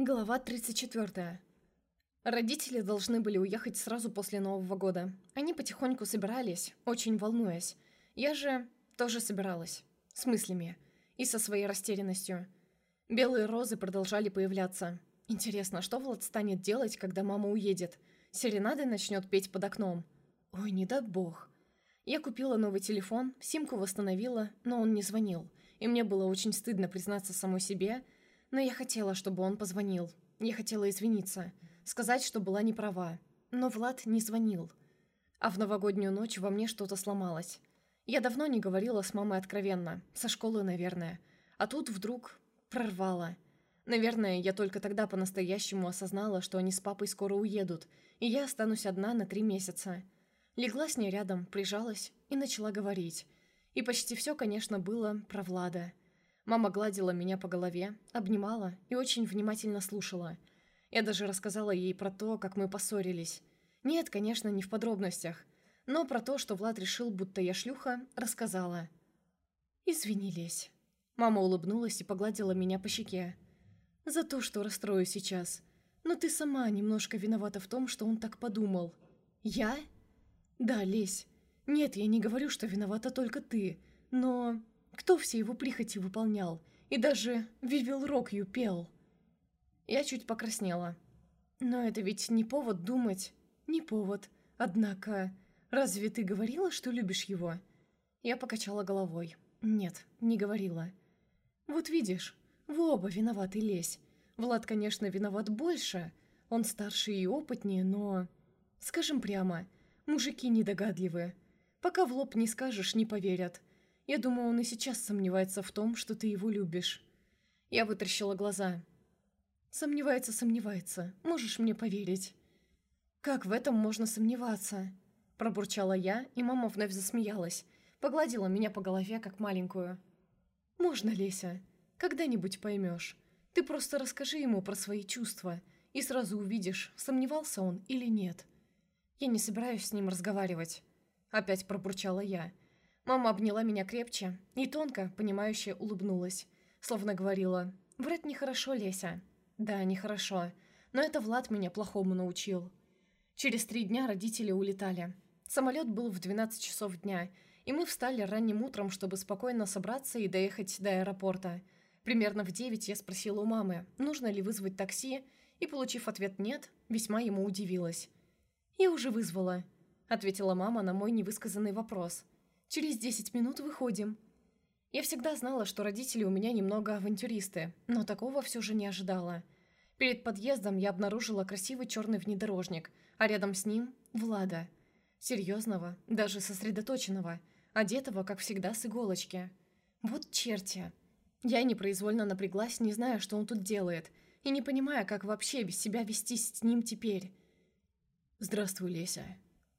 Глава 34. Родители должны были уехать сразу после Нового года. Они потихоньку собирались, очень волнуясь. Я же тоже собиралась. С мыслями. И со своей растерянностью. Белые розы продолжали появляться. Интересно, что Влад станет делать, когда мама уедет? Серенады начнет петь под окном. Ой, не дай бог. Я купила новый телефон, симку восстановила, но он не звонил. И мне было очень стыдно признаться самой себе – но я хотела, чтобы он позвонил. Я хотела извиниться, сказать, что была не права. Но Влад не звонил. А в новогоднюю ночь во мне что-то сломалось. Я давно не говорила с мамой откровенно, со школы, наверное. А тут вдруг прорвало. Наверное, я только тогда по-настоящему осознала, что они с папой скоро уедут, и я останусь одна на три месяца. Легла с ней рядом, прижалась и начала говорить. И почти все, конечно, было про Влада. Мама гладила меня по голове, обнимала и очень внимательно слушала. Я даже рассказала ей про то, как мы поссорились. Нет, конечно, не в подробностях, но про то, что Влад решил, будто я шлюха, рассказала. «Извинились». Мама улыбнулась и погладила меня по щеке. «За то, что расстрою сейчас. Но ты сама немножко виновата в том, что он так подумал». «Я?» «Да, Лесь. Нет, я не говорю, что виновата только ты, но...» Кто все его прихоти выполнял? И даже Вивил Рокью пел. Я чуть покраснела. Но это ведь не повод думать. Не повод. Однако, разве ты говорила, что любишь его? Я покачала головой. Нет, не говорила. Вот видишь, вы оба виноваты, Лесь. Влад, конечно, виноват больше. Он старше и опытнее, но... Скажем прямо, мужики недогадливые. Пока в лоб не скажешь, не поверят. Я думаю, он и сейчас сомневается в том, что ты его любишь. Я вытращила глаза. Сомневается, сомневается. Можешь мне поверить? Как в этом можно сомневаться? Пробурчала я, и мама вновь засмеялась. Погладила меня по голове, как маленькую. Можно, Леся. Когда-нибудь поймешь. Ты просто расскажи ему про свои чувства, и сразу увидишь, сомневался он или нет. Я не собираюсь с ним разговаривать. Опять пробурчала я. Мама обняла меня крепче и тонко, понимающе улыбнулась, словно говорила «Врать нехорошо, Леся». «Да, нехорошо, но это Влад меня плохому научил». Через три дня родители улетали. Самолет был в 12 часов дня, и мы встали ранним утром, чтобы спокойно собраться и доехать до аэропорта. Примерно в 9 я спросила у мамы, нужно ли вызвать такси, и, получив ответ «нет», весьма ему удивилась. «Я уже вызвала», — ответила мама на мой невысказанный вопрос — Через десять минут выходим». Я всегда знала, что родители у меня немного авантюристы, но такого все же не ожидала. Перед подъездом я обнаружила красивый черный внедорожник, а рядом с ним – Влада. Серьезного, даже сосредоточенного, одетого, как всегда, с иголочки. Вот черти. Я непроизвольно напряглась, не зная, что он тут делает, и не понимая, как вообще без себя вести с ним теперь. «Здравствуй, Леся»,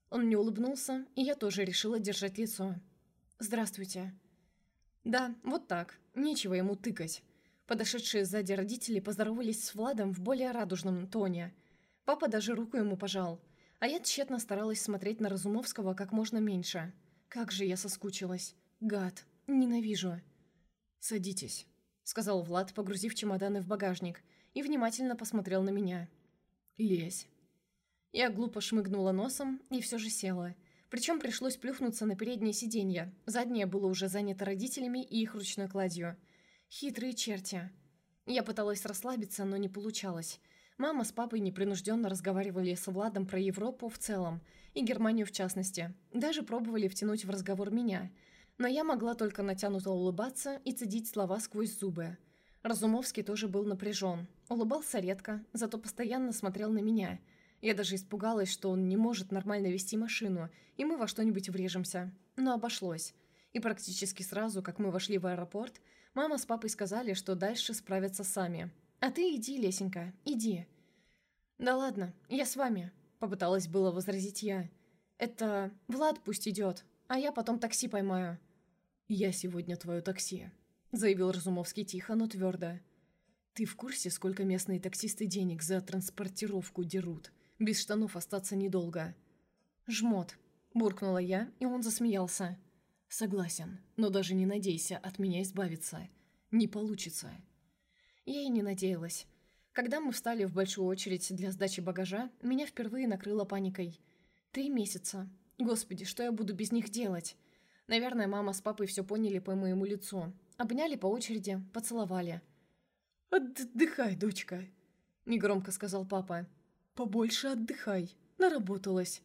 он мне улыбнулся, и я тоже решила держать лицо. «Здравствуйте». Да, вот так. Нечего ему тыкать. Подошедшие сзади родители поздоровались с Владом в более радужном тоне. Папа даже руку ему пожал. А я тщетно старалась смотреть на Разумовского как можно меньше. Как же я соскучилась. Гад. Ненавижу. «Садитесь», — сказал Влад, погрузив чемоданы в багажник, и внимательно посмотрел на меня. «Лезь». Я глупо шмыгнула носом и все же села. Причем пришлось плюхнуться на переднее сиденье. Заднее было уже занято родителями и их ручной кладью. Хитрые черти. Я пыталась расслабиться, но не получалось. Мама с папой непринужденно разговаривали с Владом про Европу в целом, и Германию в частности. Даже пробовали втянуть в разговор меня. Но я могла только натянуто улыбаться и цедить слова сквозь зубы. Разумовский тоже был напряжен. Улыбался редко, зато постоянно смотрел на меня – я даже испугалась, что он не может нормально вести машину, и мы во что-нибудь врежемся. Но обошлось. И практически сразу, как мы вошли в аэропорт, мама с папой сказали, что дальше справятся сами. «А ты иди, Лесенька, иди». «Да ладно, я с вами», — попыталась было возразить я. «Это Влад пусть идет, а я потом такси поймаю». «Я сегодня твое такси», — заявил Разумовский тихо, но твердо. «Ты в курсе, сколько местные таксисты денег за транспортировку дерут?» Без штанов остаться недолго. «Жмот», – буркнула я, и он засмеялся. «Согласен, но даже не надейся от меня избавиться. Не получится». Я и не надеялась. Когда мы встали в большую очередь для сдачи багажа, меня впервые накрыло паникой. Три месяца. Господи, что я буду без них делать? Наверное, мама с папой все поняли по моему лицу. Обняли по очереди, поцеловали. «Отдыхай, дочка», — негромко сказал папа. «Побольше отдыхай. Наработалась».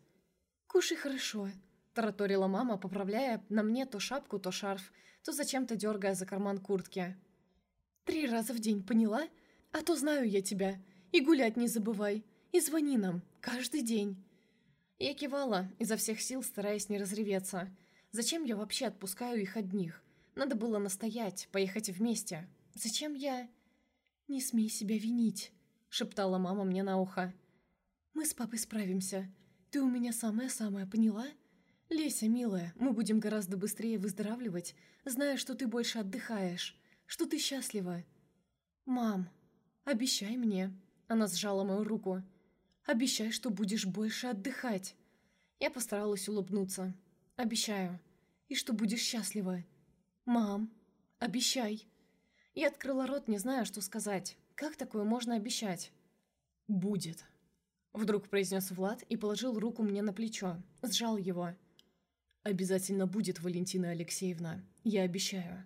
«Кушай хорошо», — тараторила мама, поправляя на мне то шапку, то шарф, то зачем-то дергая за карман куртки. «Три раза в день, поняла? А то знаю я тебя. И гулять не забывай. И звони нам. Каждый день». Я кивала, изо всех сил стараясь не разреветься. Зачем я вообще отпускаю их одних? Надо было настоять, поехать вместе. Зачем я... «Не смей себя винить», — шептала мама мне на ухо. «Мы с папой справимся. Ты у меня самая-самая, поняла? Леся, милая, мы будем гораздо быстрее выздоравливать, зная, что ты больше отдыхаешь, что ты счастлива». «Мам, обещай мне», — она сжала мою руку. «Обещай, что будешь больше отдыхать». Я постаралась улыбнуться. «Обещаю. И что будешь счастлива». «Мам, обещай». Я открыла рот, не зная, что сказать. Как такое можно обещать? «Будет», — вдруг произнес Влад и положил руку мне на плечо, сжал его. «Обязательно будет, Валентина Алексеевна, я обещаю».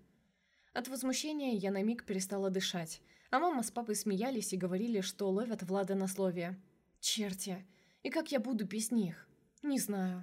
От возмущения я на миг перестала дышать, а мама с папой смеялись и говорили, что ловят Влада на слове. «Черти! И как я буду без них? Не знаю».